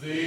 the